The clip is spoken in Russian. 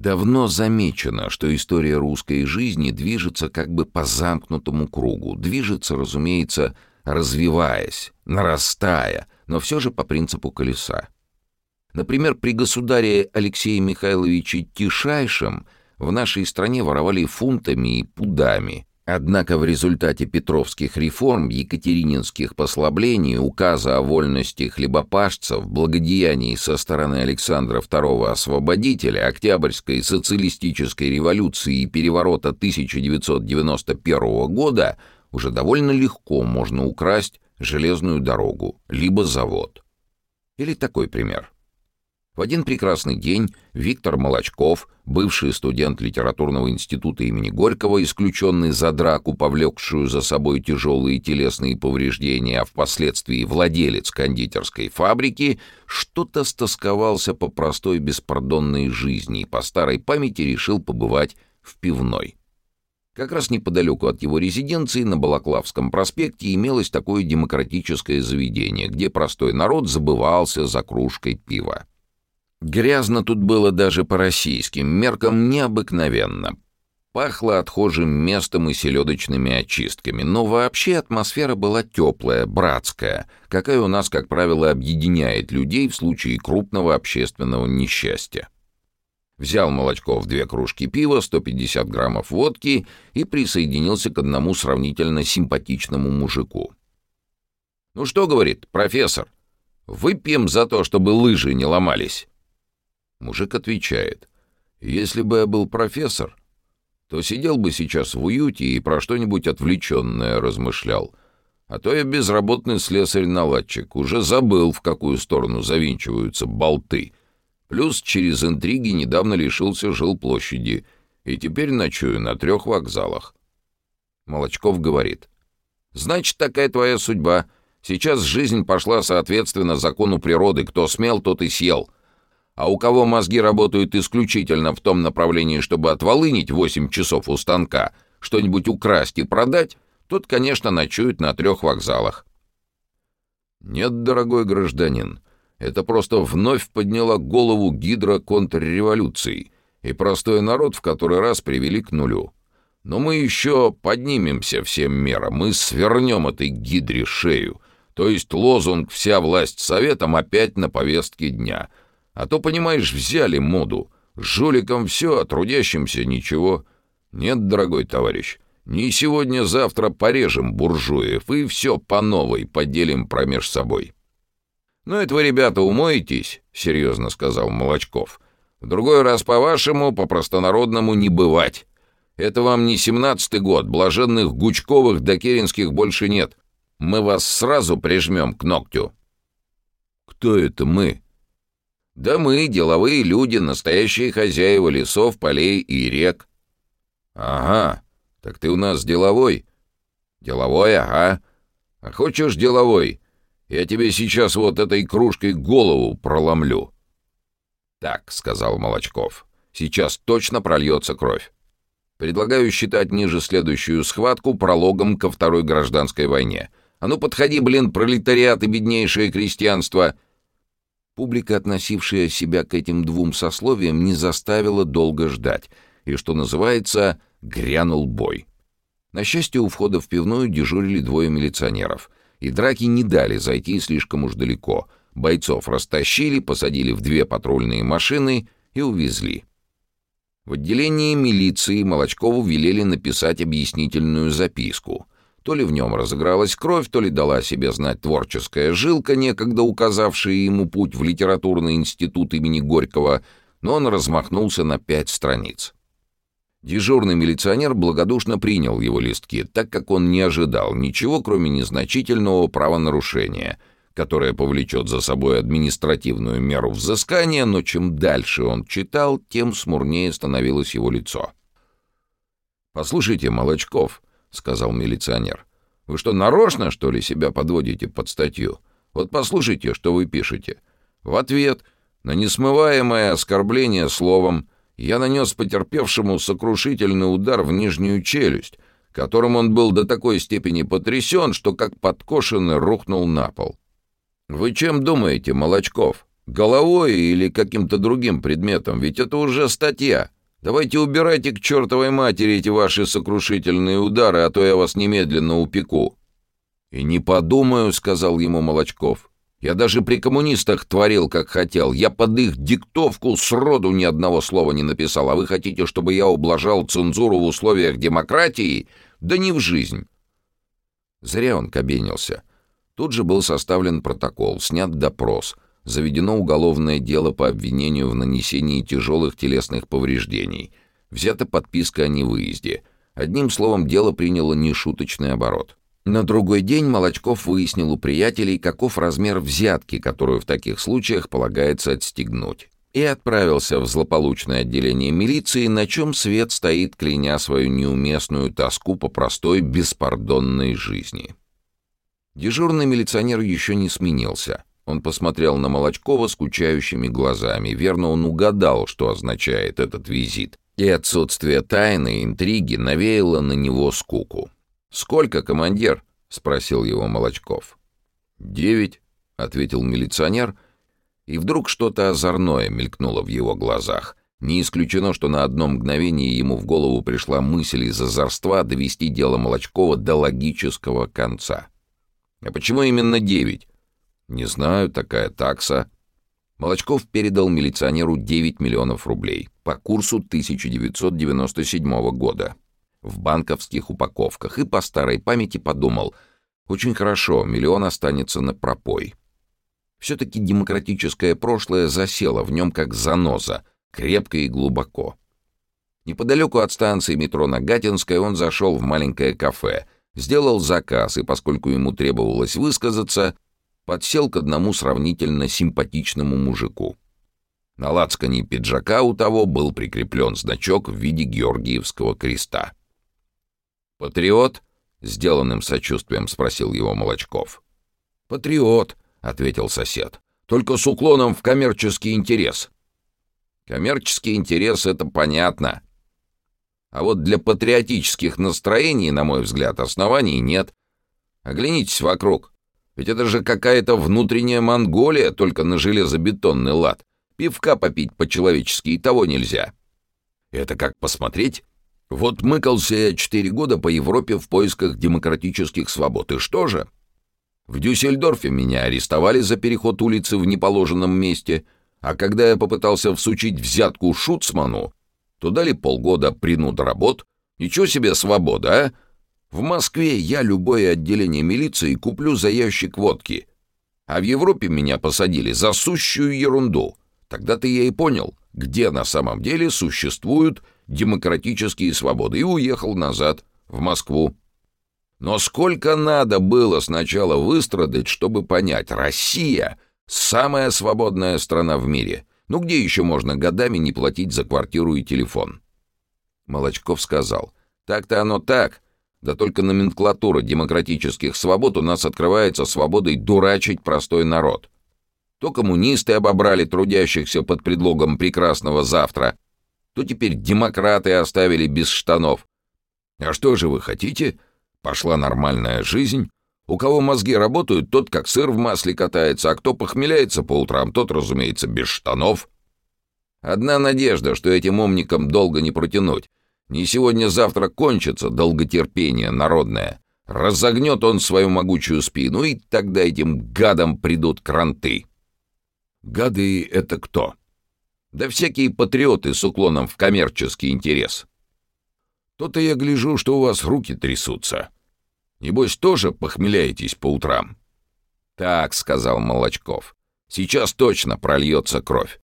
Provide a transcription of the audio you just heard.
Давно замечено, что история русской жизни движется как бы по замкнутому кругу. Движется, разумеется, развиваясь, нарастая, но все же по принципу колеса. Например, при государе Алексее Михайловиче Тишайшем в нашей стране воровали фунтами и пудами, Однако в результате петровских реформ, екатерининских послаблений, указа о вольности хлебопашцев, благодеяний со стороны Александра II Освободителя, Октябрьской социалистической революции и переворота 1991 года уже довольно легко можно украсть железную дорогу, либо завод. Или такой пример. В один прекрасный день Виктор Молочков, бывший студент литературного института имени Горького, исключенный за драку, повлекшую за собой тяжелые телесные повреждения, а впоследствии владелец кондитерской фабрики, что-то стосковался по простой беспардонной жизни и по старой памяти решил побывать в пивной. Как раз неподалеку от его резиденции на Балаклавском проспекте имелось такое демократическое заведение, где простой народ забывался за кружкой пива. Грязно тут было даже по российским меркам необыкновенно. Пахло отхожим местом и селедочными очистками, но вообще атмосфера была теплая, братская, какая у нас, как правило, объединяет людей в случае крупного общественного несчастья. Взял Молочков две кружки пива, 150 граммов водки и присоединился к одному сравнительно симпатичному мужику. «Ну что, — говорит, — профессор, выпьем за то, чтобы лыжи не ломались». Мужик отвечает, «Если бы я был профессор, то сидел бы сейчас в уюте и про что-нибудь отвлеченное размышлял. А то я безработный слесарь-наладчик, уже забыл, в какую сторону завинчиваются болты. Плюс через интриги недавно лишился жилплощади, и теперь ночую на трех вокзалах». Молочков говорит, «Значит, такая твоя судьба. Сейчас жизнь пошла соответственно закону природы. Кто смел, тот и съел». А у кого мозги работают исключительно в том направлении, чтобы отволынить 8 часов у станка, что-нибудь украсть и продать, тот, конечно, ночует на трех вокзалах. Нет, дорогой гражданин, это просто вновь подняла голову гидра контрреволюции, и простой народ в который раз привели к нулю. Но мы еще поднимемся всем мерам, мы свернем этой гидре шею, то есть лозунг «Вся власть советом» опять на повестке дня — а то, понимаешь, взяли моду. Жуликам все, а трудящимся ничего. Нет, дорогой товарищ, не сегодня-завтра порежем буржуев и все по новой поделим промеж собой. «Ну это вы, ребята, умоетесь», — серьезно сказал Молочков. «В другой раз по-вашему, по-простонародному не бывать. Это вам не семнадцатый год, блаженных Гучковых да Керенских больше нет. Мы вас сразу прижмем к ногтю». «Кто это мы?» Да мы, деловые люди, настоящие хозяева лесов, полей и рек. Ага, так ты у нас деловой. Деловой, ага. А хочешь деловой? Я тебе сейчас вот этой кружкой голову проломлю. Так, сказал Молочков, сейчас точно прольется кровь. Предлагаю считать ниже следующую схватку прологом ко Второй гражданской войне. А ну подходи, блин, пролетариат и беднейшее крестьянство — Публика, относившая себя к этим двум сословиям, не заставила долго ждать, и, что называется, грянул бой. На счастье, у входа в пивную дежурили двое милиционеров, и драки не дали зайти слишком уж далеко. Бойцов растащили, посадили в две патрульные машины и увезли. В отделении милиции Молочкову велели написать объяснительную записку — то ли в нем разыгралась кровь, то ли дала себе знать творческая жилка, некогда указавшая ему путь в литературный институт имени Горького, но он размахнулся на пять страниц. Дежурный милиционер благодушно принял его листки, так как он не ожидал ничего, кроме незначительного правонарушения, которое повлечет за собой административную меру взыскания, но чем дальше он читал, тем смурнее становилось его лицо. «Послушайте, Молочков», — сказал милиционер. «Вы что, нарочно, что ли, себя подводите под статью? Вот послушайте, что вы пишете. В ответ на несмываемое оскорбление словом я нанес потерпевшему сокрушительный удар в нижнюю челюсть, которым он был до такой степени потрясен, что как подкошенный рухнул на пол. Вы чем думаете, Молочков? Головой или каким-то другим предметом, ведь это уже статья. Давайте убирайте к чертовой матери эти ваши сокрушительные удары, а то я вас немедленно упеку». «И не подумаю», — сказал ему Молочков. «Я даже при коммунистах творил, как хотел. Я под их диктовку сроду ни одного слова не написал. А вы хотите, чтобы я ублажал цензуру в условиях демократии? Да не в жизнь». Зря он кабенился. Тут же был составлен протокол, снят допрос — заведено уголовное дело по обвинению в нанесении тяжелых телесных повреждений, взята подписка о невыезде. Одним словом, дело приняло нешуточный оборот. На другой день Молочков выяснил у приятелей, каков размер взятки, которую в таких случаях полагается отстегнуть, и отправился в злополучное отделение милиции, на чем свет стоит, кляня свою неуместную тоску по простой, беспардонной жизни. Дежурный милиционер еще не сменился — он посмотрел на Молочкова скучающими глазами. Верно, он угадал, что означает этот визит. И отсутствие тайны, интриги навеяло на него скуку. «Сколько, командир?» — спросил его Молочков. «Девять», — ответил милиционер, и вдруг что-то озорное мелькнуло в его глазах. Не исключено, что на одно мгновение ему в голову пришла мысль из озорства довести дело Молочкова до логического конца. «А почему именно девять?» «Не знаю, такая такса». Молочков передал милиционеру 9 миллионов рублей по курсу 1997 года в банковских упаковках и по старой памяти подумал, очень хорошо, миллион останется на пропой. Все-таки демократическое прошлое засело в нем как заноза, крепко и глубоко. Неподалеку от станции метро Нагатинская он зашел в маленькое кафе, сделал заказ, и поскольку ему требовалось высказаться, подсел к одному сравнительно симпатичному мужику. На лацкане пиджака у того был прикреплен значок в виде Георгиевского креста. «Патриот?» — сделанным сочувствием спросил его Молочков. «Патриот», — ответил сосед, — «только с уклоном в коммерческий интерес». «Коммерческий интерес — это понятно. А вот для патриотических настроений, на мой взгляд, оснований нет. Оглянитесь вокруг. Ведь это же какая-то внутренняя Монголия, только на железобетонный лад. Пивка попить по-человечески и того нельзя. Это как посмотреть? Вот мыкался я четыре года по Европе в поисках демократических свобод. И что же? В Дюссельдорфе меня арестовали за переход улицы в неположенном месте, а когда я попытался всучить взятку Шуцману, то дали полгода принуд работ. Ничего себе свобода, а? В Москве я любое отделение милиции куплю за ящик водки. А в Европе меня посадили за сущую ерунду. Тогда-то я и понял, где на самом деле существуют демократические свободы, и уехал назад, в Москву. Но сколько надо было сначала выстрадать, чтобы понять, Россия — самая свободная страна в мире. Ну где еще можно годами не платить за квартиру и телефон? Молочков сказал, так-то оно так, да только номенклатура демократических свобод у нас открывается свободой дурачить простой народ. То коммунисты обобрали трудящихся под предлогом прекрасного завтра, то теперь демократы оставили без штанов. А что же вы хотите? Пошла нормальная жизнь. У кого мозги работают, тот как сыр в масле катается, а кто похмеляется по утрам, тот, разумеется, без штанов. Одна надежда, что этим умникам долго не протянуть. Не сегодня-завтра кончится долготерпение народное. Разогнет он свою могучую спину, и тогда этим гадам придут кранты. Гады — это кто? Да всякие патриоты с уклоном в коммерческий интерес. То-то я гляжу, что у вас руки трясутся. Небось, тоже похмеляетесь по утрам? Так, — сказал Молочков, — сейчас точно прольется кровь.